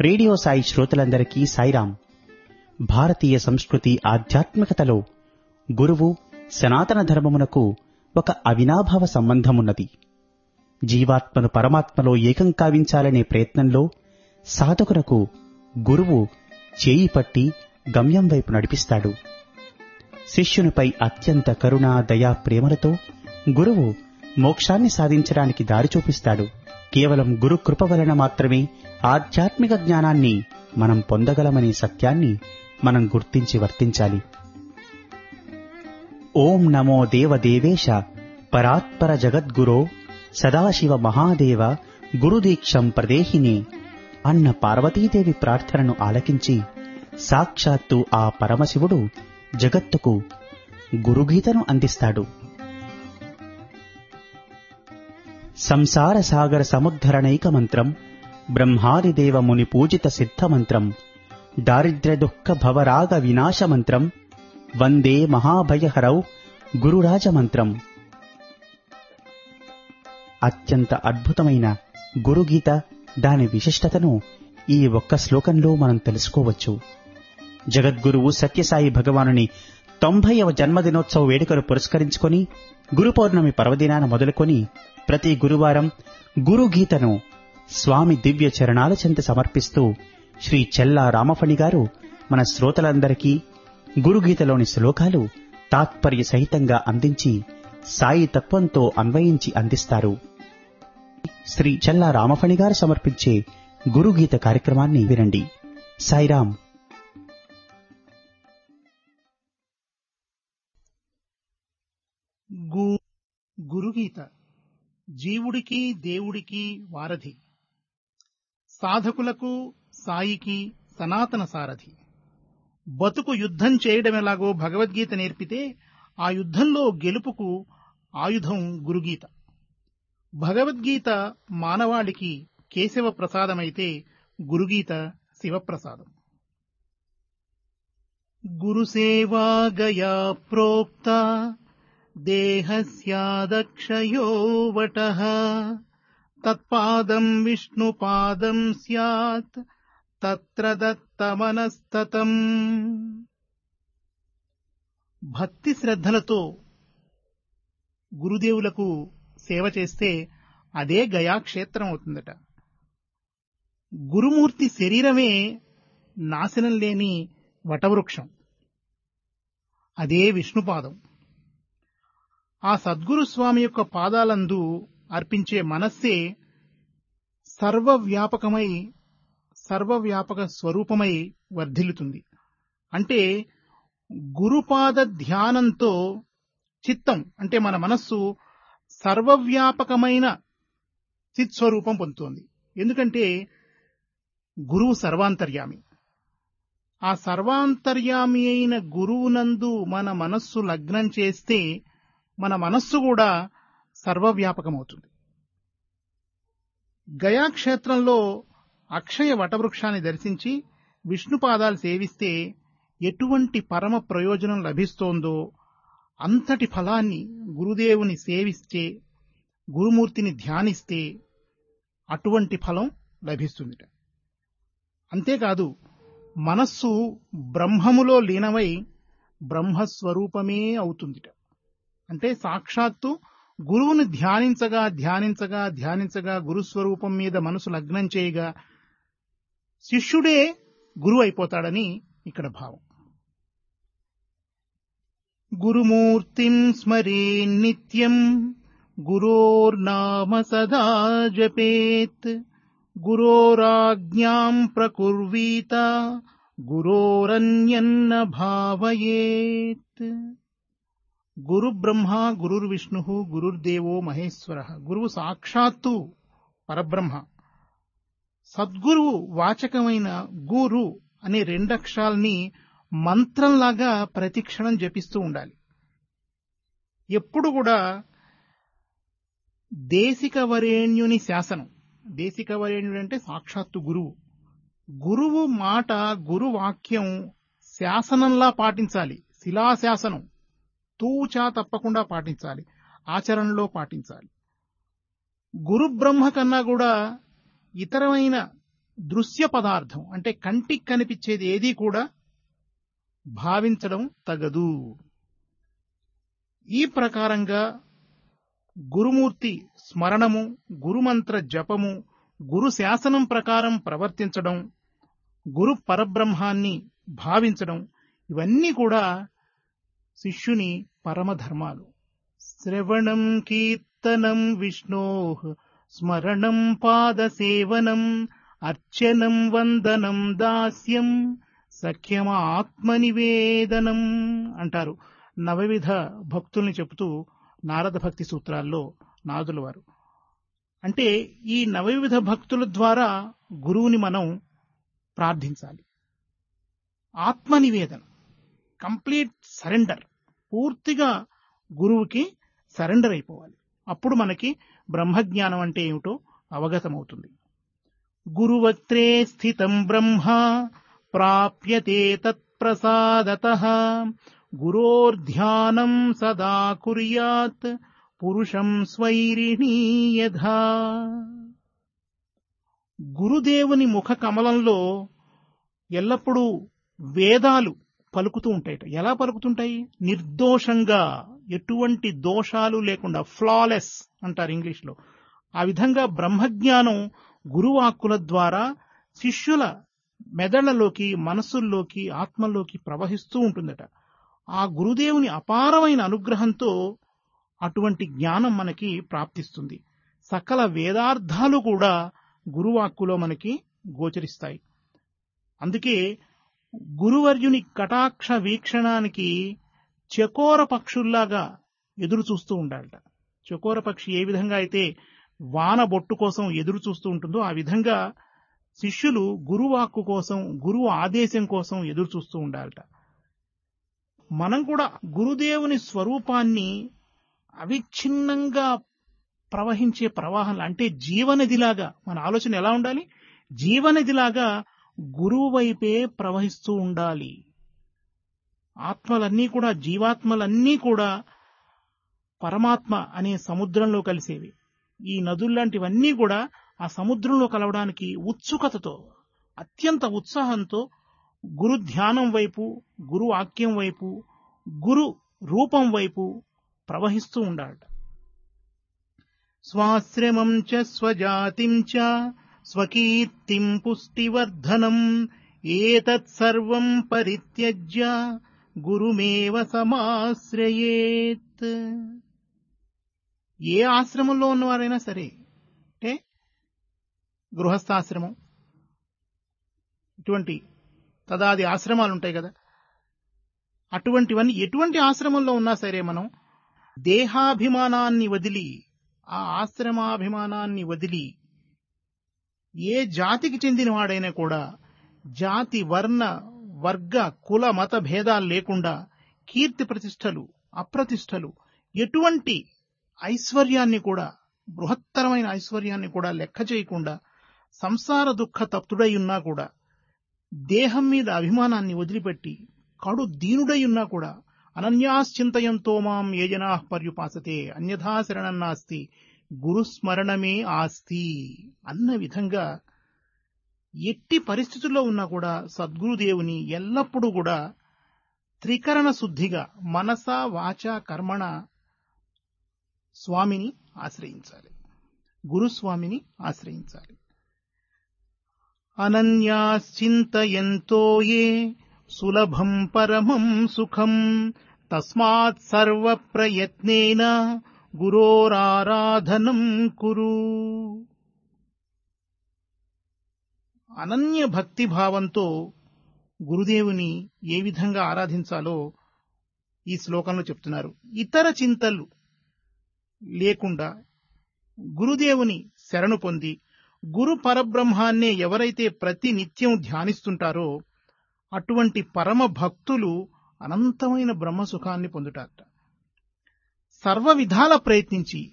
Radio Sai శ్రోతలందరికీ సాయిరాం భారతీయ సంస్కృతి ఆధ్యాత్మికతలో గురువు సనాతన ధర్మమునకు ఒక అవినాభావ సంబంధమున్నది. జీవాత్మను పరమాత్మలో ఏకం కావించాలనే ప్రయత్నంలో సాధకునకు గురువు చేయి పట్టి గమ్యం వైపు నడిపిస్తాడు. శిష్యునిపై అత్యంత కరుణ దయా ప్రేమలతో గురువు మోక్షాన్ని సాధించడానికి దారి చూపిస్తాడు. కేవలం గురు కృప వలన మాత్రమే ఆధ్యాత్మిక జ్ఞానాన్ని మనం పొందగలమనే సత్యాన్ని మనం గుర్తించి వర్తించాలి. ఓం నమో దేవదేవేశ పరాత్పర జగద్గురో సదాశివ మహాదేవ గురుదీక్షం ప్రదేహిని అన్న పార్వతీదేవి ప్రార్థనను ఆలకించి సాక్షాత్తు ఆ పరమశివుడు జగత్తుకు గురుగీతను అందిస్తాడు. సంసార సాగర సముద్ధరణైక మంత్రం బ్రహ్మాదిదేవ ముని పూజిత సిద్ధ మంత్రం దారిద్ర్య దుఃఖ భవరాగ వినాశ మంత్రం వందే మహాభయహరౌ గురురాజ మంత్రం అత్యంత అద్భుతమైన గురుగీత దాని విశిష్టతను ఈ ఒక్క శ్లోకంలో మనం తెలుసుకోవచ్చు. జగద్గురువు సత్యసాయి భగవానుని తొంభైవ జన్మదినోత్సవ వేడుకను పురస్కరించుకొని గురు పౌర్ణమి పర్వదినాన మొదలుకొని ప్రతి గురువారం గురుగీతను స్వామి దివ్య చరణాల చెంత సమర్పిస్తూ శ్రీ చెల్లా రామఫణి గారు మన శ్రోతలందరికీ గురుగీతలోని శ్లోకాలు తాత్పర్య సహితంగా అందించి సాయి తత్వంతో అన్వయించి అందిస్తారు. శ్రీ చెల్లా రామఫణి గారు సమర్పించే గురుగీత కార్యక్రమాన్ని వినండి. సాయిరాం గు గురుగీత. జీవుడికి దేవుడికి వారధి. సాధకులకు సాయికి సనాతన సారథి బతుకు యుద్ధం చేయడం ఎలాగో భగవద్గీత నేర్పితే ఆ యుద్ధంలో గెలుపుకు ఆయుధం గురుగీత. భగవద్గీత మానవాళికి కేశవ ప్రసాదమైతే గురుగీత శివప్రసాదం. గురుసేవా గయా ప్రోక్త దేహస్యాదక్షయో వటః తత్పాదం విష్ణుపాదం స్యాత్ తత్ర దత్తమనస్తతం భక్తి శ్రద్ధలతో గురుదేవులకు సేవ చేస్తే అదే గయాక్షేత్రం అవుతుందట. గురుమూర్తి శరీరమే నాశనం లేని వటవృక్షం. అదే విష్ణుపాదం. ఆ సద్గురు స్వామి యొక్క పాదాలందు అర్పించే మనస్సే సర్వవ్యాపకమై సర్వవ్యాపక స్వరూపమై వర్ధిల్లుతుంది. అంటే గురుపాద ధ్యానంతో చిత్తం అంటే మన మనస్సు సర్వవ్యాపకమైన చిత్స్వరూపం పొందుతోంది. ఎందుకంటే గురువు సర్వాంతర్యామి. ఆ సర్వాంతర్యామి అయిన గురువునందు మన మనస్సు లగ్నం చేస్తే మన మనస్సు కూడా సర్వవ్యాపకమవుతుంది. గయాక్షేత్రంలో అక్షయ వటవృక్షాన్ని దర్శించి విష్ణుపాదాలు సేవిస్తే ఎటువంటి పరమ ప్రయోజనం లభిస్తోందో అంతటి ఫలాన్ని గురుదేవుని సేవిస్తే గురుమూర్తిని ధ్యానిస్తే అటువంటి ఫలం లభిస్తుందిట. అంతేకాదు మనస్సు బ్రహ్మములో లీనమై బ్రహ్మస్వరూపమే అవుతుందిట. అంటే సాక్షాత్తు గురువును ధ్యానించగా ధ్యానించగా ధ్యానించగా గురుస్వరూపం మీద మనసు లగ్నం చేయగా శిష్యుడే గురువు అయిపోతాడని ఇక్కడ భావం. గురుమూర్తిం స్మరే నిత్యం గురోర్నామ సదా జపేత్ గురోరాజ్ఞాం ప్రకుర్వీత గురోరన్యన్న భావయేత్ గురు బ్రహ్మ గురుర్విష్ణు గురుర్దేవో మహేశ్వర. గురువు సాక్షాత్తు పరబ్రహ్మ. సద్గురువు వాచకమైన గురు అనే రెండక్షరాల్ని మంత్రంలాగా ప్రతిక్షణం జపిస్తూ ఉండాలి. ఎప్పుడు కూడా దేశిక వరేణ్యుని శాసనం. దేశిక వరేణ్యుడు అంటే సాక్షాత్తు గురువు. గురువు మాట గురువాక్యం శాసనంలా పాటించాలి. శిలాశాసనం. తూచా తప్పకుండా పాటించాలి. ఆచరణలో పాటించాలి. గురు బ్రహ్మ కన్నా కూడా ఇతరమైన దృశ్య పదార్థం అంటే కంటికి కనిపించేది ఏది కూడా భావించడం తగదు. ఈ ప్రకారంగా గురుమూర్తి స్మరణము గురుమంత్ర జపము గురు శాసనం ప్రకారం ప్రవర్తించడం గురు పరబ్రహ్మాన్ని భావించడం ఇవన్నీ కూడా శిష్యుని పరమధర్మాలు. శ్రవణం కీర్తనం విష్ణో స్మరణం పాదసేవనం అర్చనం వందనం దాస్యం సఖ్యమాత్మనివేదనం అంటారు. నవవిధ భక్తుల్ని చెబుతూ నారద భక్తి సూత్రాల్లో నాదుల వారు. అంటే ఈ నవవిధ భక్తుల ద్వారా గురువుని మనం ప్రార్థించాలి. ఆత్మనివేదన. Complete surrender. పూర్తిగా గురువుకి సరెండర్ అయిపోవాలి. అప్పుడు మనకి బ్రహ్మజ్ఞానం అంటే ఏమిటో అవగతమవుతుంది. గురువత్రే స్థితం బ్రహ్మ ప్రాప్యతే తత్ప్రసాదత. గురోర్ధ్యానం సదా కుర్యాత్ పురుషం స్వైరిణీ గురుదేవుని ముఖ కమలంలో ఎల్లప్పుడూ వేదాలు పలుకుతూ ఉంటాయట ఎలా పలుకుతుంటాయి? నిర్దోషంగా. ఎటువంటి దోషాలు లేకుండా. ఫ్లాలెస్ అంటారు ఇంగ్లీష్లో. ఆ విధంగా బ్రహ్మజ్ఞానం గురువాక్కుల ద్వారా శిష్యుల మెదళ్ళలోకి మనసుల్లోకి ఆత్మల్లోకి ప్రవహిస్తూ ఉంటుందట. ఆ గురుదేవుని అపారమైన అనుగ్రహంతో అటువంటి జ్ఞానం మనకి ప్రాప్తిస్తుంది. సకల వేదార్థాలు కూడా గురువాక్కులో మనకి గోచరిస్తాయి. అందుకే గురువర్యుని కటాక్ష వీక్షణానికి చకోర పక్షుల్లాగా ఎదురు చూస్తూ ఉండాలట. చకోర పక్షి ఏ విధంగా అయితే వాన బొట్టు కోసం ఎదురు చూస్తూ ఉంటుందో ఆ విధంగా శిష్యులు గురువాక్కు కోసం గురువు ఆదేశం కోసం ఎదురు చూస్తూ ఉండాలట. మనం కూడా గురుదేవుని స్వరూపాన్ని అవిచ్ఛిన్నంగా ప్రవహించే ప్రవాహం అంటే జీవనదిలాగా మన ఆలోచన ఎలా ఉండాలి? జీవనదిలాగా గురువు వైపే ప్రవహిస్తూ ఉండాలి. ఆత్మలన్నీ కూడా జీవాత్మలన్నీ కూడా పరమాత్మ అనే సముద్రంలో కలిసేవి. ఈ నదుల్లాంటివన్నీ కూడా ఆ సముద్రంలో కలవడానికి ఉత్సుకతతో అత్యంత ఉత్సాహంతో గురు ధ్యానం వైపు గురు వాక్యం వైపు గురు రూపం వైపు ప్రవహిస్తూ ఉండాలట. స్వాశ్రమం చ స్వజాతిం చ స్వకీర్తిం పుష్టివర్ధనం ఏతత్ సర్వం పరిత్యజ్య గురుమేవ సమాశ్రయేత్. ఏ ఆశ్రమంలో ఉన్నవారైనా సరే అంటే గృహస్థాశ్రమం ఇటువంటి తదాది ఆశ్రమాలు ఉంటాయి కదా. అటువంటివన్నీ ఎటువంటి ఆశ్రమంలో ఉన్నా సరే మనం దేహాభిమానాన్ని వదిలి ఆ ఆశ్రమాభిమానాన్ని వదిలి ఏ జాతికి చెందినవాడైనా కూడా జాతి వర్ణ వర్గ కుల మత భేదాలు లేకుండా కీర్తి ప్రతిష్టలు అప్రతిష్టలు ఎటువంటి ఐశ్వర్యాన్ని కూడా బృహత్తరమైన ఐశ్వర్యాన్ని కూడా లెక్క చేయకుండా సంసార దుఃఖ తప్తుడై ఉన్నా కూడా దేహం మీద అభిమానాన్ని వదిలిపెట్టి కడు దీనుడై ఉన్నా కూడా అనన్యాశ్చింతయంతో మాం ఏ జనా పర్యుపాసతే అన్యథా శరణం నాస్తి గురుస్మరణమే ఆస్తి అన్న విధంగా ఎట్టి పరిస్థితుల్లో ఉన్నా కూడా సద్గురుదేవుని ఎల్లప్పుడూ కూడా త్రికరణ శుద్ధిగా మనస వాచ కర్మణ స్వామిని ఆశ్రయించాలి. గురుస్వామిని ఆశ్రయించాలి. అనన్యాశ్చింతయంతో ఏ సులభం పరమం సుఖం తస్మాత్ సర్వ ప్రయత్నేన గురోరారాధనం కురు అనన్య భక్తి భావంతో గురుదేవుని ఏ విధంగా ఆరాధించాలో ఈ శ్లోకంలో చెప్తున్నారు. ఇతర చింతలు లేకుండా గురుదేవుని శరణు పొంది గురు పరబ్రహ్మాన్నే ఎవరైతే ప్రతి నిత్యం ధ్యానిస్తుంటారో అటువంటి పరమ భక్తులు అనంతమైన బ్రహ్మ సుఖాన్ని పొందుతారట సర్వ విధాల ప్రయత్నించి.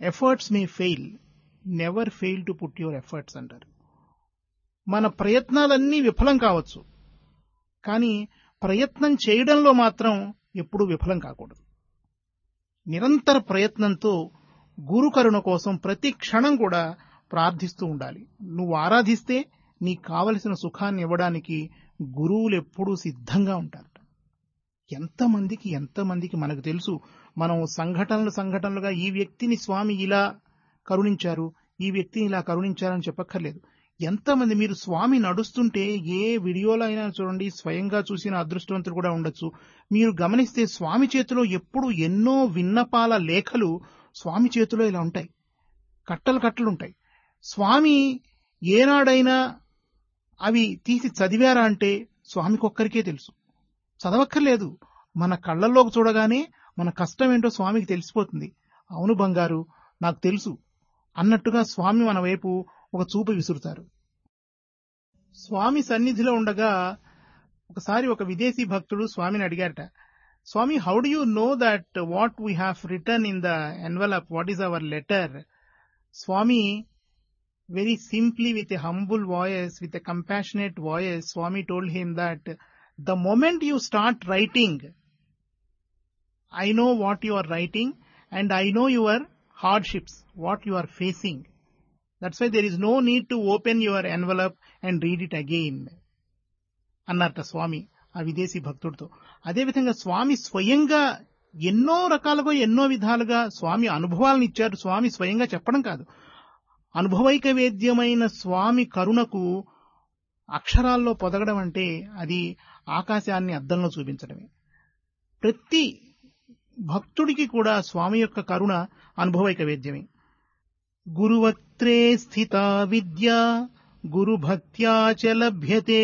Efforts may fail never fail to put your efforts అంటారు మన ప్రయత్నాలన్నీ విఫలం కావచ్చు. కానీ ప్రయత్నం చేయడంలో మాత్రం ఎప్పుడూ విఫలం కాకూడదు. నిరంతర ప్రయత్నంతో గురుకరుణ కోసం ప్రతి క్షణం కూడా ప్రార్థిస్తూ ఉండాలి. నువ్వు ఆరాధిస్తే నీకు కావలసిన సుఖాన్ని ఇవ్వడానికి గురువులు ఎప్పుడూ సిద్ధంగా ఉంటారు. ఎంతమందికి ఎంతమందికి మనకు తెలుసు? మనం సంఘటనలు సంఘటనలుగా ఈ వ్యక్తిని స్వామి ఇలా కరుణించారు ఈ వ్యక్తిని ఇలా కరుణించారని చెప్పక్కర్లేదు. ఎంతమంది మీరు స్వామి నడుస్తుంటే ఏ వీడియోలో అయినా చూడండి స్వయంగా చూసిన అదృష్టవంతులు కూడా ఉండొచ్చు. మీరు గమనిస్తే స్వామి చేతిలో ఎప్పుడు ఎన్నో విన్నపాల లేఖలు స్వామి చేతిలో ఇలా ఉంటాయి. కట్టలు కట్టలు ఉంటాయి. స్వామి ఏనాడైనా అవి తీసి చదివారా అంటే స్వామికి ఒక్కరికే తెలుసు. చదవక్కర్లేదు. మన కళ్ళల్లోకి చూడగానే మన కష్టం ఏంటో స్వామికి తెలిసిపోతుంది. అవును బంగారు నాకు తెలుసు. అన్నట్టుగా స్వామి మన వైపు ఒక చూపు విసురుతారు. స్వామి సన్నిధిలో ఉండగా ఒకసారి ఒక విదేశీ భక్తుడు స్వామిని అడిగారట Swami how do you know that what we have return in the envelope what is our letter Swami very simply with a humble voice, with a compassionate voice, Swami told him that the moment you start writing I know what you are writing and I know your hardships what you are facing that's why there is no need to open your envelope and read it again అన్నట్ట స్వామి ఆ విదేశీ భక్తుడితో. అదేవిధంగా స్వామి స్వయంగా ఎన్నో రకాలుగా ఎన్నో విధాలుగా స్వామి అనుభవాలను ఇచ్చారు. స్వామి స్వయంగా చెప్పడం కాదు. అనుభవైక వేద్యమైన స్వామి కరుణకు అక్షరాల్లో పొదగడం అంటే అది ఆకాశాన్ని అద్దంలో చూపించడమే. ప్రతి భక్తుడికి కూడా స్వామి యొక్క కరుణ అనుభవైక వేద్యమే గురువక్త్రే స్థిత విద్య గురుభక్త్యా చ లభ్యతే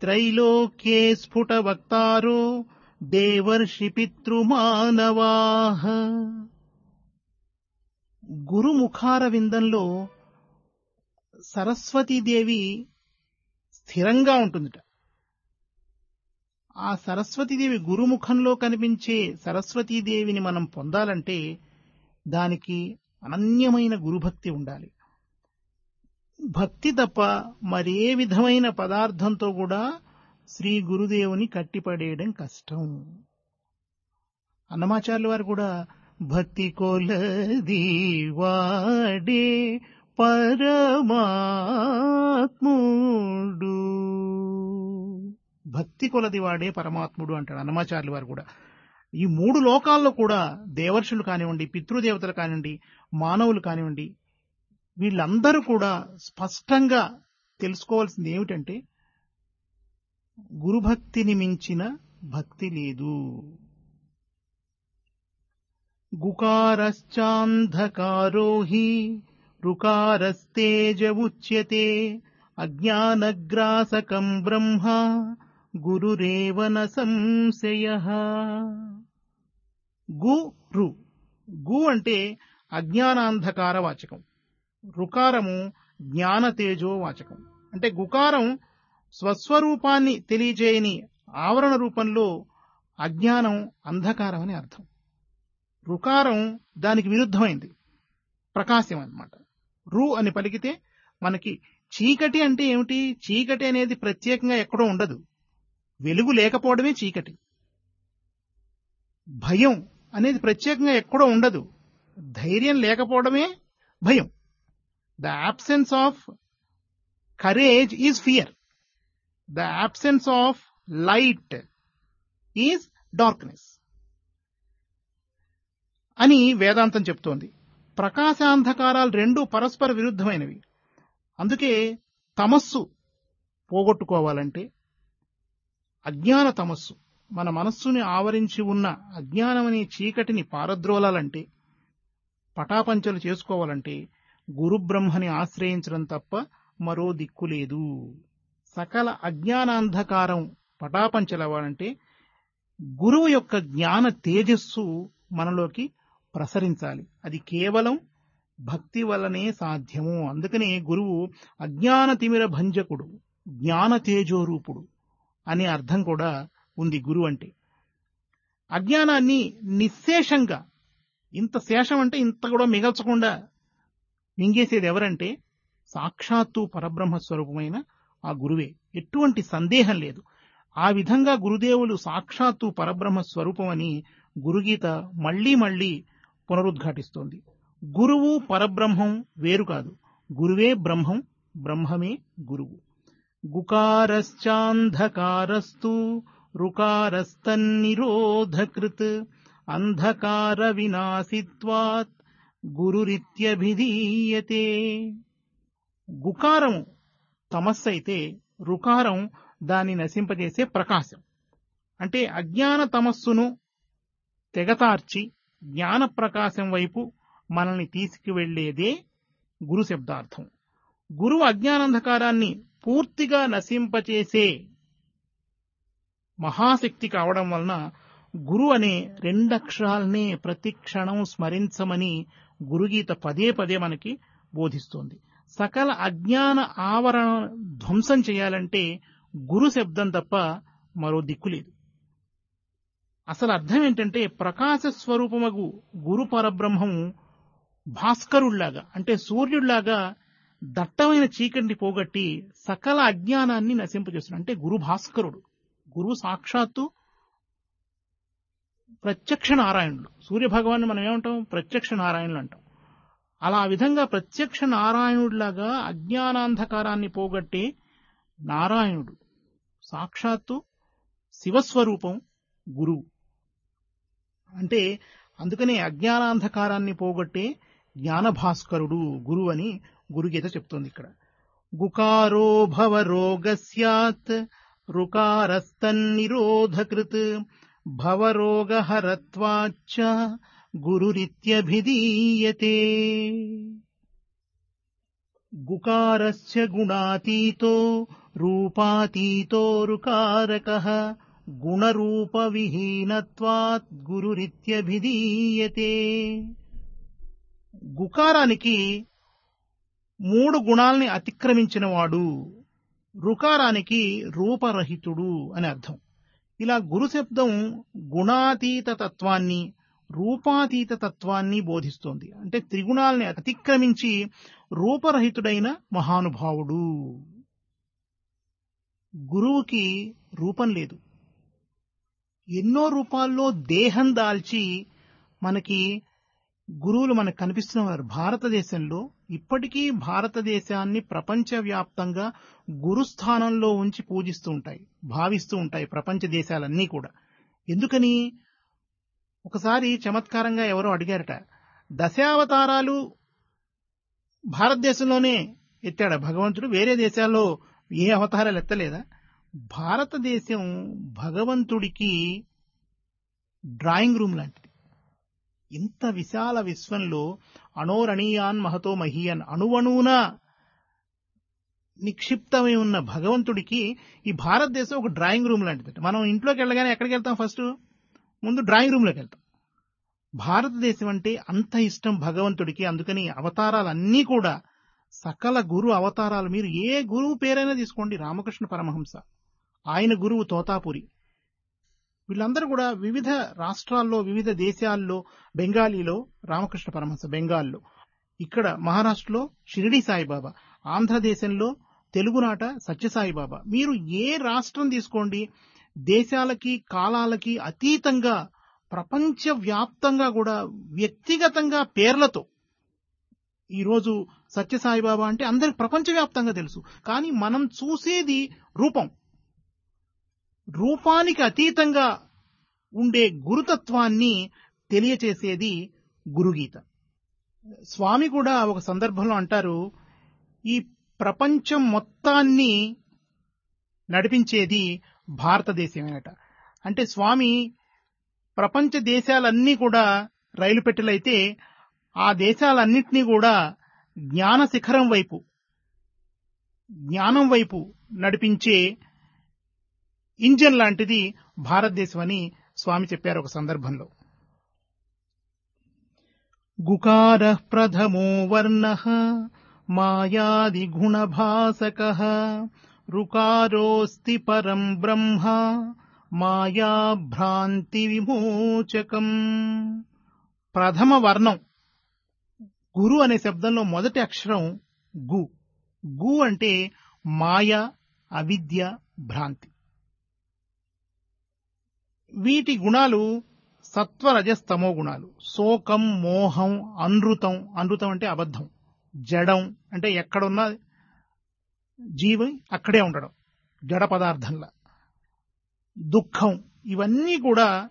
త్రైలోక్యే స్ఫుట వక్తారో దేవర్షి పితృమానవాహ గురుముఖార విందంలో సరస్వతీదేవి స్థిరంగా ఉంటుందిట. ఆ సరస్వతీదేవి గురుముఖంలో కనిపించే సరస్వతీదేవిని మనం పొందాలంటే దానికి అనన్యమైన గురుభక్తి ఉండాలి. భక్తి తప్ప మరే విధమైన పదార్థంతో కూడా శ్రీ గురుదేవుని కట్టిపడేయడం కష్టం. అన్నమాచార్యుల వారు కూడా భక్తి కొలది వాడే పరమాత్ముడు. భక్తి కొలది వాడే పరమాత్ముడు అంటాడు అన్నమాచార్యులు వారు కూడా. ఈ మూడు లోకాల్లో కూడా దేవర్షులు కానివ్వండి పితృదేవతలు కానివ్వండి మానవులు కానివ్వండి వీళ్ళందరూ కూడా స్పష్టంగా తెలుసుకోవాల్సింది ఏమిటంటే గురుభక్తిని మించిన భక్తి లేదు. గుకారశ్చాంధకారో హి రుకారస్తేజ ఉచ్యతే అజ్ఞానగ్రాసకం బ్రహ్మ గురురేవన సంశయ. గురు గు అంటే అజ్ఞానాంధకార వాచకం. రుకారము జ్ఞానతేజో వాచకం. అంటే గుకారం స్వస్వరూపాన్ని తెలియజేయని ఆవరణ రూపంలో అజ్ఞానం అంధకారం అని అర్థం. రుకారం దానికి విరుద్ధమైంది. ప్రకాశం అన్నమాట. రు అని పలికితే మనకి చీకటి అంటే ఏమిటి? చీకటి అనేది ప్రత్యేకంగా ఎక్కడో ఉండదు. వెలుగు లేకపోవడమే చీకటి. భయం అనేది ప్రత్యేకంగా ఎక్కడో ఉండదు. ధైర్యం లేకపోవడమే భయం. The absence of courage is fear the absence of light is darkness అని వేదాంతం చెప్తోంది. ప్రకాశాంధకారాలు రెండు పరస్పర విరుద్ధమైనవి. అందుకే తమస్సు పోగొట్టుకోవాలంటే అజ్ఞాన తమస్సు. మన మనస్సుని ఆవరించి ఉన్న అజ్ఞానమనే చీకటిని పారద్రోలాలంటే పటాపంచలు చేసుకోవాలంటే గురుబ్రహ్మని ఆశ్రయించడం తప్ప మరో దిక్కు లేదు. సకల అజ్ఞానాంధకారం పటాపంచలవ్వాలంటే గురువు యొక్క జ్ఞాన తేజస్సు మనలోకి ప్రసరించాలి. అది కేవలం భక్తి వల్లనే సాధ్యము. అందుకనే గురువు అజ్ఞాన తిమిర భంజకుడు జ్ఞాన తేజోరూపుడు. అనే అర్థం కూడా ఉంది గురు అంటే. అజ్ఞానాన్ని నిశ్శేషంగా ఇంత శేషం అంటే ఇంత కూడా మిగల్చకుండా మింగేసేది ఎవరంటే సాక్షాత్తు పరబ్రహ్మ స్వరూపమైన ఆ గురువే. ఎటువంటి సందేహం లేదు. ఆ విధంగా గురుదేవులు సాక్షాత్తు పరబ్రహ్మ స్వరూపమని గురుగీత మళ్ళీ మళ్ళీ పునరుద్ఘాటిస్తోంది. గురువు పరబ్రహ్మం వేరు కాదు. గురువే బ్రహ్మం బ్రహ్మమే గురువు. గుకారశ్చాంధకారస్తు రుకారస్తన్నిరోధకృత్ అంధకార వినాశిత్వాత్ గురురిత్యభిధీయతే. గుకారం తమస్సైతే రుకారం దాన్ని నశింపజేసే ప్రకాశం. అంటే అజ్ఞాన తమస్సును తెగతార్చి జ్ఞాన ప్రకాశం వైపు మనల్ని తీసుకువెళ్ళేదే గురు శబ్దార్థం. గురువు అజ్ఞానంధకారాన్ని పూర్తిగా నశింపచేసే మహాశక్తి కావడం వలన గురు అనే రెండక్షరాల్నే ప్రతి క్షణం స్మరించమని గురుగీత పదే పదే మనకి బోధిస్తోంది. సకల అజ్ఞాన ఆవరణ ధ్వంసం చేయాలంటే గురు శబ్దం తప్ప మరో దిక్కు లేదు. అసలు అర్థం ఏంటంటే ప్రకాశ స్వరూపమగు గురు పరబ్రహ్మము భాస్కరుళ్ళాగా అంటే సూర్యుడిలాగా దట్టమైన చీకటిని పోగొట్టి సకల అజ్ఞానాన్ని నశింపజేస్తున్నాడు. అంటే గురు భాస్కరుడు గురువు సాక్షాత్తు ప్రత్యక్ష నారాయణుడు. సూర్య భగవాన్ని మనం ఏమంటాం? ప్రత్యక్ష నారాయణులు అంటాం. అలా ఆ విధంగా ప్రత్యక్ష నారాయణుడిలాగా అజ్ఞానాంధకారాన్ని పోగొట్టే నారాయణుడు సాక్షాత్తు శివస్వరూపం గురువు అంటే అందుకనే అజ్ఞానాంధకారాన్ని పోగొట్టే జ్ఞానభాస్కరుడు గురువు అని గురుగీత చెప్తోంది ఇక్కడ. గుకారో భవ రోగస్యాత్ రుకారస్తన్నిరోధకృత్ భవరోగహరత్వాచ్చ గురురిత్యభిధీయతే. గుకారస్య గుణాతీతో రూపాతీతో రుకారకః గుణరూపవిహీనత్వాత్ గురురిత్యభిధీయతే. గుకారానికి మూడు గుణాల్ని అతిక్రమించినవాడు రుకారానికి రూపరహితుడు అని అర్థం. ఇలా గురు శబ్దం గుణాతీత తత్వాన్ని రూపాతీత తత్వాన్ని బోధిస్తోంది. అంటే త్రిగుణాల్ని అతిక్రమించి రూపరహితుడైన మహానుభావుడు. గురువుకి రూపం లేదు. ఎన్నో రూపాల్లో దేహం దాల్చి మనకి గురువులు మనకు కనిపిస్తున్నవారు భారతదేశంలో ఇప్పటికీ భారతదేశాన్ని ప్రపంచవ్యాప్తంగా గురుస్థానంలో ఉంచి పూజిస్తూ ఉంటాయి భావిస్తూ ఉంటాయి ప్రపంచ దేశాలన్నీ కూడా. ఎందుకని? ఒకసారి చమత్కారంగా ఎవరో అడిగారట దశావతారాలు భారతదేశంలోనే ఎత్తాడు? భగవంతుడు వేరే దేశాల్లో ఏ అవతారాలు ఎత్తలేదా? భారతదేశం భగవంతుడికి డ్రాయింగ్ రూమ్ లాంటిది. ఇంత విశాల విశ్వంలో అణోరణీయాన్ మహతో మహీయన్ అణువణువున నిక్షిప్తమై ఉన్న భగవంతుడికి ఈ భారతదేశం ఒక డ్రాయింగ్ రూమ్ లాంటిది మనం ఇంట్లోకి వెళ్ళగానే ఎక్కడికి వెళ్తాం ఫస్ట్? ముందు డ్రాయింగ్ రూమ్లోకి వెళ్తాం. భారతదేశం అంటే అంత ఇష్టం భగవంతుడికి అందుకని అవతారాలన్నీ కూడా సకల గురు అవతారాలు మీరు ఏ గురువు పేరైనా తీసుకోండి. రామకృష్ణ పరమహంస. ఆయన గురువు తోతాపురి. వీళ్ళందరూ కూడా వివిధ రాష్ట్రాల్లో వివిధ దేశాల్లో బెంగాలీలో రామకృష్ణ పరమహంస బెంగాల్లో. ఇక్కడ మహారాష్ట్రలో షిరిడి సాయిబాబా ఆంధ్రదేశంలో తెలుగునాట సత్యసాయిబాబా. మీరు ఏ రాష్ట్రం తీసుకోండి దేశాలకి కాలాలకి అతీతంగా ప్రపంచ వ్యాప్తంగా కూడా వ్యక్తిగతంగా పేర్లతో. ఈరోజు సత్యసాయిబాబా అంటే అందరికి ప్రపంచవ్యాప్తంగా తెలుసు. కానీ మనం చూసేది రూపం. రూపానికి అతీతంగా ఉండే గురుతత్వాన్ని తెలియచేసేది గురుగీత. స్వామి కూడా ఒక సందర్భంలో అంటారు ఈ ప్రపంచం మొత్తాన్ని నడిపించేది భారతదేశమేనట అంటే స్వామి ప్రపంచ దేశాలన్నీ కూడా రైలు పెట్టెలైతే ఆ దేశాలన్నింటినీ కూడా జ్ఞాన శిఖరం వైపు జ్ఞానం వైపు నడిపించే ఇంజన్ లాంటిది భారతదేశం అని స్వామి చెప్పారు ఒక సందర్భంలో. గుకార ప్రథమో వర్ణ మాయాది గుణభాసక రుకారోస్తి పరం బ్రహ్మ మాయా భ్రాంతి విమోచకం. ప్రథమ వర్ణం గురు అనే శబ్దంలో మొదటి అక్షరం గు. గు అంటే మాయ అవిద్య భ్రాంతి. వీటి గుణాలు సత్వరజస్తమో గుణాలు. శోకం మోహం అనృతం అనృతం అంటే అబద్ధం. జడం అంటే ఎక్కడున్న జీవి అక్కడే ఉండడం. జడ పదార్థంలా. దుఃఖం ఇవన్నీ కూడా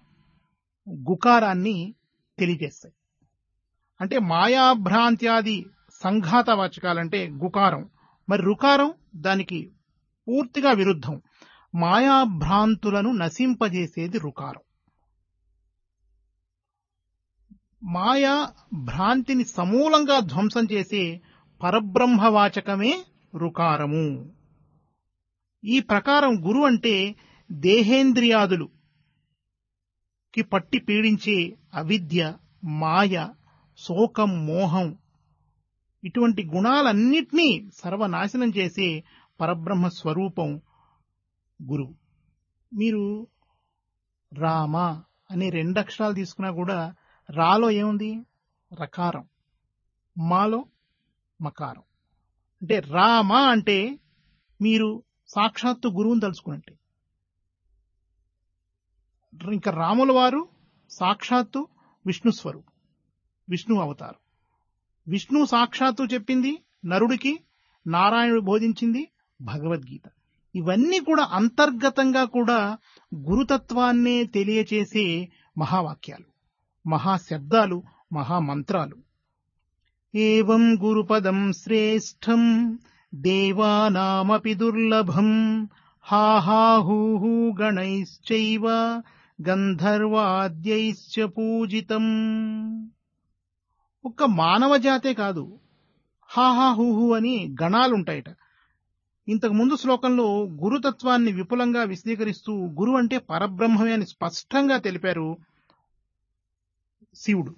గుకారాన్ని తెలియజేస్తాయి. అంటే మాయాభ్రాంత్యాది సంఘాత వాచకాలంటే గుకారం. మరి రుకారం దానికి పూర్తిగా విరుద్ధం. మాయాభ్రాంతులను నశింపజేసేది రుకారం. మాయా భ్రాంతిని సమూలంగా ధ్వంసం చేసే పరబ్రహ్మవాచకమే రుకారము. ఈ ప్రకారం గురు అంటే దేహేంద్రియాదులు కి పట్టి పీడించే అవిద్య మాయ శోకం మోహం ఇటువంటి గుణాలన్నిటినీ సర్వనాశనం చేసే పరబ్రహ్మ స్వరూపం గురువు. మీరు రామ అనే రెండు అక్షరాలు తీసుకున్నా కూడా రాలో ఏముంది? రకారం. మాలో మకారం. అంటే రామ అంటే మీరు సాక్షాత్తు గురువుని తలుచుకున్నట్టే. ఇంకా రాముల వారు సాక్షాత్తు విష్ణు స్వరూపం విష్ణు అవతారం. విష్ణు సాక్షాత్తు చెప్పింది నరుడికి నారాయణుడు బోధించింది భగవద్గీత. ఇవన్నీ కూడా అంతర్గతంగా కూడా గురుతత్వాన్నే తెలియచేసే మహావాక్యాలు మహాశబ్దాలు మహామంత్రాలు. ఏం గురుపదం శ్రేష్టం దేవానామపి దుర్లభం హాహాహూహూ గణైశ్చైవ గంధర్వాద్యైశ్చ పూజితం. ఒక్క మానవ జాతే కాదు హాహాహూహు అని గణాలుంటాయట. ఇంతకు ముందు శ్లోకంలో గురుతత్వాన్ని విపులంగా విశదీకరిస్తూ గురు అంటే పరబ్రహ్మమే అని స్పష్టంగా తెలిపారు శివుడు.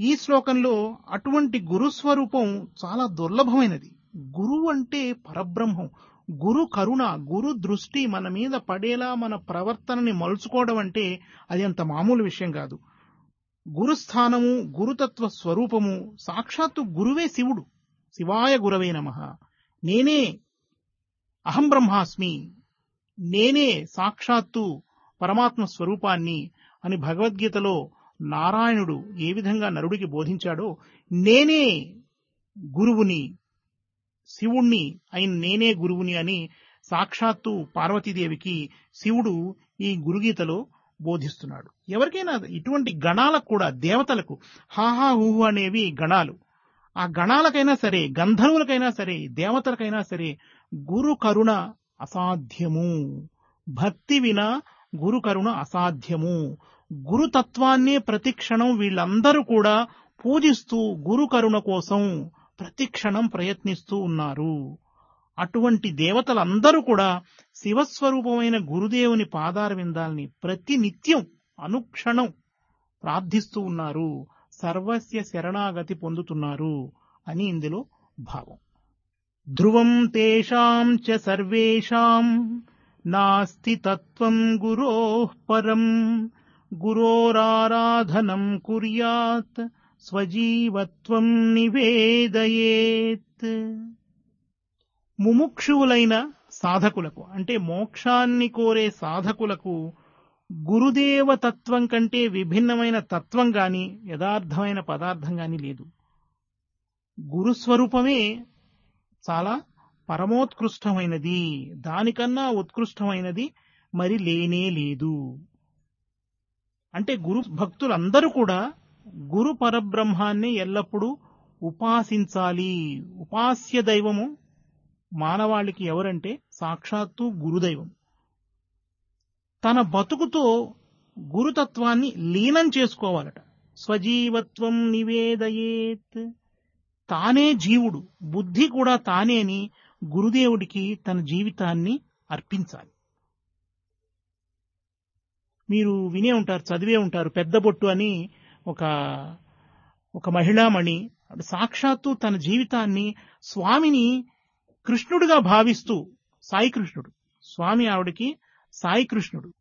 ఈ శ్లోకంలో అటువంటి గురుస్వరూపం చాలా దుర్లభమైనది. గురువు అంటే పరబ్రహ్మం. గురు కరుణ గురు దృష్టి మన మీద పడేలా మన ప్రవర్తనని మలుచుకోవడం అంటే అది అంత మామూలు విషయం కాదు. గురుస్థానము గురుతత్వ స్వరూపము సాక్షాత్తు గురువే శివుడు. శివాయ గురవే నమ. నేనే అహం బ్రహ్మాస్మి నేనే సాక్షాత్తు పరమాత్మ స్వరూపాన్ని అని భగవద్గీతలో నారాయణుడు ఏ విధంగా నరుడికి బోధించాడో నేనే గురువుని శివుణ్ణి అయిన నేనే గురువుని అని సాక్షాత్తు పార్వతీదేవికి శివుడు ఈ గురుగీతలో బోధిస్తున్నాడు. ఎవరికైనా ఇటువంటి గణాలకు కూడా దేవతలకు హాహా హూహు అనేవి గణాలు. ఆ గణాలకైనా సరే గంధర్వులకైనా సరే దేవతలకైనా సరే గురు కరుణ అసాధ్యము. భక్తి వినా గురు కరుణ అసాధ్యము. గురుతత్వాన్నే ప్రతిక్షణం వీళ్ళందరూ కూడా పూజిస్తూ గురు కరుణ కోసం ప్రతిక్షణం ప్రయత్నిస్తూ ఉన్నారు. అటువంటి దేవతలందరూ కూడా శివస్వరూపమైన గురుదేవుని పాదార విందాల్ని ప్రతి నిత్యం అనుక్షణం ప్రార్థిస్తూ ఉన్నారు. సర్వస్య శరణాగతి పొందుతున్నారు అని ఇందులో భావం. ధ్రువం తేషాం చ సర్వేషాం నాస్తి తత్వం గురో పరం గురోరారాధనం కుర్యాత్ స్వజీవత్వం నివేదయేత్. ముముక్షువులైన సాధకులకు అంటే మోక్షాన్ని కోరే సాధకులకు గురుదేవ తత్వం కంటే విభిన్నమైన తత్వం గాని యథార్థమైన పదార్థం గాని లేదు. గురుస్వరూపమే చాలా పరమోత్కృష్టమైనది. దానికన్నా ఉత్కృష్టమైనది మరి లేనే లేదు. అంటే గురు భక్తులందరూ కూడా గురు పరబ్రహ్మాన్ని ఎల్లప్పుడూ ఉపాసించాలి. ఉపాస్య దైవము మానవాళికి ఎవరంటే సాక్షాత్తు గురుదైవం. తన బతుకుతో గురుతత్వాన్ని లీనం చేసుకోవాలట. స్వజీవత్వం నివేదయేత్ తానే జీవుడు బుద్ధి కూడా తానేని గురుదేవుడికి తన జీవితాన్ని అర్పించాలి. మీరు వినే ఉంటారు చదివే ఉంటారు పెద్ద బొట్టు అని ఒక ఒక మహిళామణి సాక్షాత్తు తన జీవితాన్ని స్వామిని కృష్ణుడిగా భావిస్తూ సాయి కృష్ణుడు స్వామి ఆవిడకి సాయి కృష్ణుడు.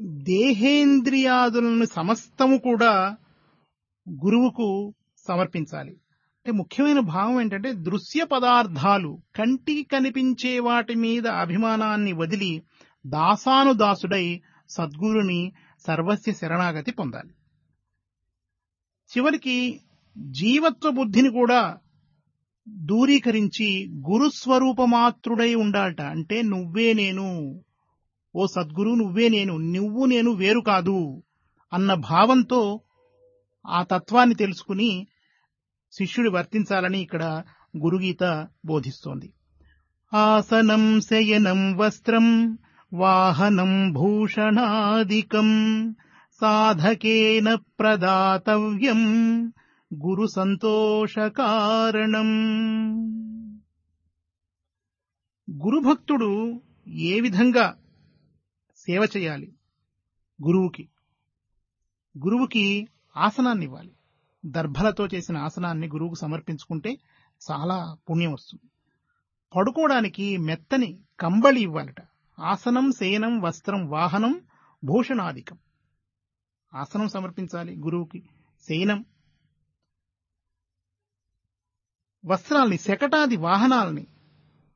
దేహేంద్రియాదులను సమస్తము కూడా గురువుకు సమర్పించాలి. అంటే ముఖ్యమైన భావం ఏంటంటే దృశ్య పదార్థాలు కంటికి కనిపించే వాటి మీద అభిమానాన్ని వదిలి దాసానుదాసుడై సద్గురుని సర్వస్య శరణాగతి పొందాలి. చివరికి జీవత్వ బుద్ధిని కూడా దూరీకరించి గురుస్వరూపమాత్రుడై ఉండాలట. అంటే నువ్వే నేను ఓ సద్గురు నువ్వే నేను నువ్వు నేను వేరు కాదు అన్న భావంతో ఆ తత్వాన్ని తెలుసుకుని శిష్యుడు వర్తించాలని ఇక్కడ గురుగీత బోధిస్తోంది. ఆసనం శయనం వస్త్రం వాహనం భూషణాదికం సాధకేన ప్రదాతవ్యం గురు సంతోష కారణం గురుభక్తుడు ఏ విధంగా సేవ చేయాలి? గురువుకి. గురువుకి ఆసనాన్ని ఇవ్వాలి దర్భలతో చేసిన ఆసనాన్ని గురువుకు సమర్పించుకుంటే చాలా పుణ్యం వస్తుంది. పడుకోవడానికి మెత్తని కంబళి ఇవ్వాలట. ఆసనం శయనం వస్త్రం వాహనం భూషణాధికం. ఆసనం సమర్పించాలి గురువుకి. శయనం వస్త్రాల్ని శకటాది వాహనాల్ని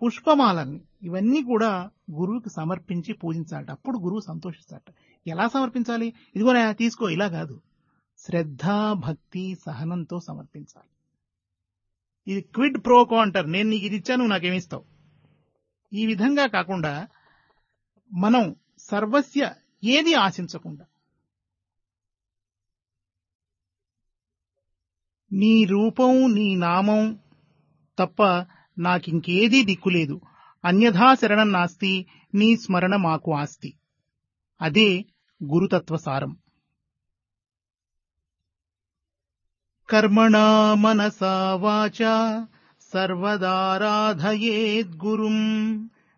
పుష్పమాలని ఇవన్నీ కూడా గురువుకి సమర్పించి పూజించాలట. అప్పుడు గురువు సంతోషిస్తాడట ఎలా సమర్పించాలి? ఇదిగో తీసుకో. ఇలా కాదు. శ్రద్ధ భక్తి సహనంతో సమర్పించాలి. ఇది క్విడ్ ప్రోకో అంటారు. నేను నీకు ఇది ఇచ్చాను నాకేమిస్తావు ఈ విధంగా కాకుండా మనం సర్వస్య ఏది ఆశించకుండా నీ రూపం నీ నామం తప్ప నాకింకేదీ దిక్కులేదు అన్యథా శరణం నాస్తి నీ స్మరణ మాకు ఆస్తి. అదే గురుతత్వ సారం కర్మణా మనసా వాచ సర్వదారాధయేద్గురుం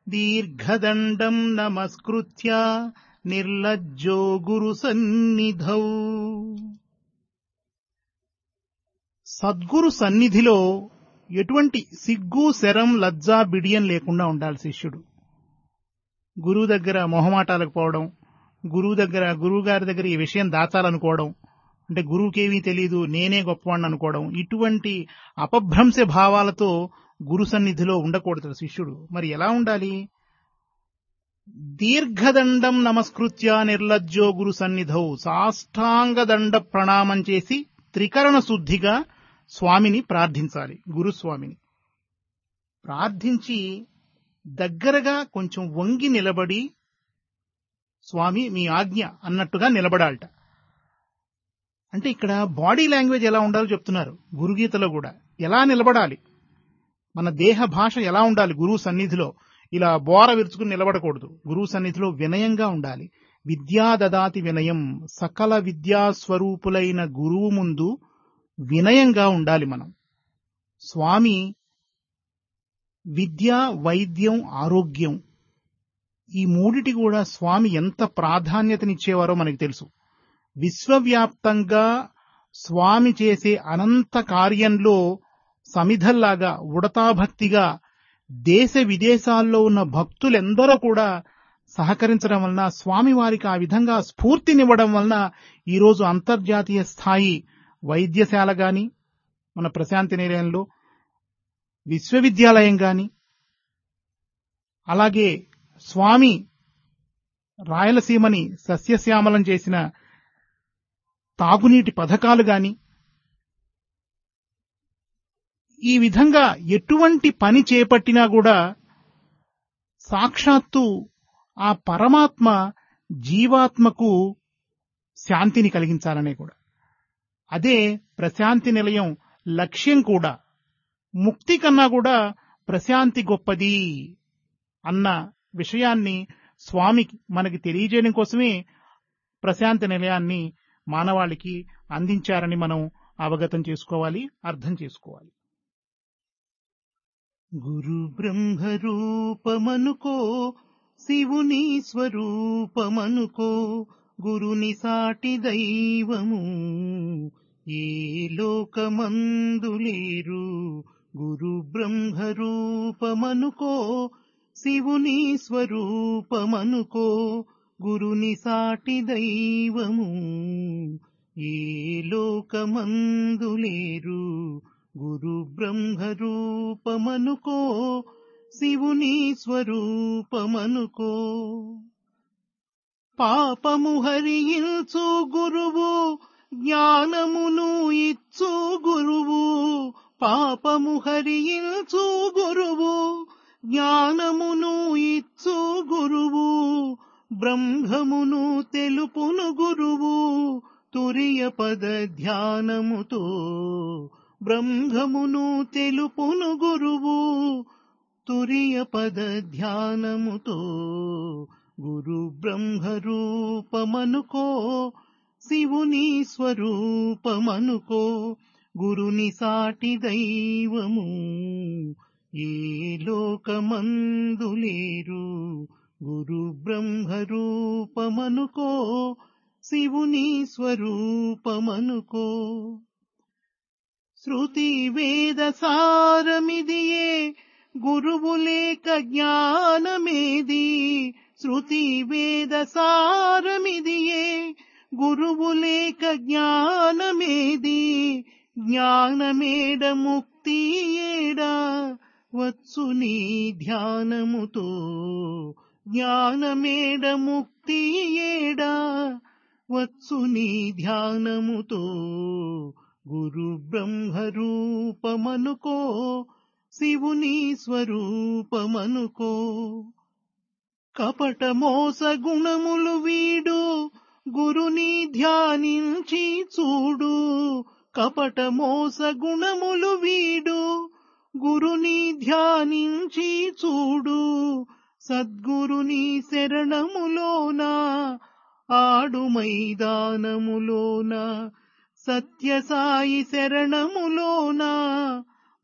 దీర్ఘదండం నమస్కృత్య నిర్లజ్జో గురు సన్నిధౌ సద్గురు సన్నిధిలో ఎటువంటి సిగ్గు శరం లజ్జా బిడియం లేకుండా ఉండాలి శిష్యుడు. గురువు దగ్గర మొహమాటాలకు పోవడం గురువు దగ్గర గురువుగారి దగ్గర ఈ విషయం దాచాలనుకోవడం అంటే గురువుకేమీ తెలియదు నేనే గొప్పవాణ్ణి అనుకోవడం ఇటువంటి అపభ్రంశ భావాలతో గురు సన్నిధిలో ఉండకూడదు శిష్యుడు. మరి ఎలా ఉండాలి? దీర్ఘదండం నమస్కృత్య నిర్లజ్జో గురు సన్నిధౌ సాష్టాంగ దండ ప్రణామం చేసి త్రికరణ శుద్ధిగా స్వామిని ప్రార్థించాలి గురుస్వామిని. ప్రార్థించి దగ్గరగా కొంచెం వంగి నిలబడి స్వామి మీ ఆజ్ఞ అన్నట్టుగా నిలబడాలట. అంటే ఇక్కడ బాడీ లాంగ్వేజ్ ఎలా ఉండాలో చెప్తున్నారు. గురుగీతలో కూడా. ఎలా నిలబడాలి? మన దేహ భాష ఎలా ఉండాలి? గురువు సన్నిధిలో. ఇలా బోర విరుచుకుని నిలబడకూడదు. గురువు సన్నిధిలో వినయంగా ఉండాలి. విద్యా దదాతి వినయం. సకల విద్యా స్వరూపులైన గురువు ముందు వినయంగా ఉండాలి మనం. స్వామి విద్య వైద్యం ఆరోగ్యం ఈ మూడిటి కూడా స్వామి ఎంత ప్రాధాన్యతనిచ్చేవారో మనకు తెలుసు. విశ్వవ్యాప్తంగా స్వామి చేసే అనంత కార్యంలో సమిధల్లాగా ఉడతాభక్తిగా దేశ విదేశాల్లో ఉన్న భక్తులెందరూ కూడా సహకరించడం వలన స్వామి వారికి ఆ విధంగా స్ఫూర్తినివ్వడం వలన ఈరోజు అంతర్జాతీయ స్థాయి వైద్యశాల గాని మన ప్రశాంతి నిలయంలో విశ్వవిద్యాలయం గాని అలాగే స్వామి రాయలసీమని సస్యశ్యామలం చేసిన తాగునీటి పథకాలు గాని. ఈ విధంగా ఎటువంటి పని చేపట్టినా కూడా సాక్షాత్తు ఆ పరమాత్మ జీవాత్మకు శాంతిని కలిగించాలనే కూడా. అదే ప్రశాంతి నిలయం లక్ష్యం కూడా. ముక్తి కన్నా కూడా ప్రశాంతి గొప్పది అన్న విషయాన్ని స్వామి మనకి తెలియజేయడం కోసమే ప్రశాంతి నిలయాన్ని మానవాళికి అందించారని మనం అవగతం చేసుకోవాలి అర్థం చేసుకోవాలి. గురు బ్రహ్మ రూపమనుకో శివుని స్వరూపమనుకో గురుని సాటి దైవము. ఏ లోకమందులేరు గురు బ్రహ్మ రూపమనుకో శివుని స్వరూపమనుకో గురుని సాటి దైవము. ఏ లోకమందులేరు? గురు బ్రహ్మ రూపమనుకో శివుని స్వరూపమనుకో. పాపము హరించు గురువు జ్ఞానమును ఇచ్చు గురువు. పాపము హరించు గురువు జ్ఞానమును ఇచ్చు గురువు. బ్రహ్మమును తెలుపును గురువు తురియ పద ధ్యానముతో. బ్రహ్మమును తెలుపును గురువు తురియ పద ధ్యానముతో. గురు బ్రహ్మ రూపమనుకో శివుని స్వరూపమనుకో గురుని సాటి దైవము ఏ లోకమందులేరు? గురు బ్రహ్మ రూపమనుకో శివుని స్వరూపమనుకో. శృతి వేద సారమిదియే గురువు లేక జ్ఞానమేది. శృతి వేద సారమిదియే గురువు లేక జ్ఞానమేది. జ్ఞానమేడ ముక్తి ఏడా వచ్చు నీ ధ్యానముతో. జ్ఞానమేడ ముక్తి ఏడా? వచ్చు నీ ధ్యానముతో. గురు బ్రహ్మ రూపమనుకో శివుని స్వరూపమనుకో. కపట మోస గుణములు వీడు గురుని ధ్యానించి చూడు. కపట మోస గుణములు వీడు గురుని ధ్యానించి చూడు. సద్గురుని శరణములోన ఆడు మైదానములోన సత్యసాయి శరణములోన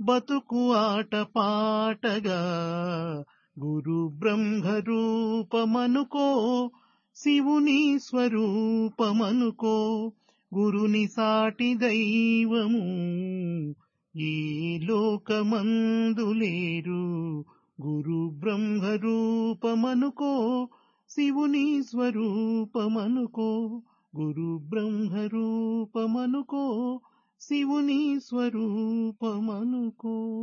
బతుకు ఆట పాటగా గురు బ్రహ్మరూపమనుకో శివుని స్వరూపమనుకో గురుని సాటి దైవము ఈ లోకమందులేరు. గురు బ్రహ్మ రూపమనుకో శివుని స్వరూపమనుకో గురు బ్రహ్మ రూపమనుకో శివుని స్వరూపమనుకో.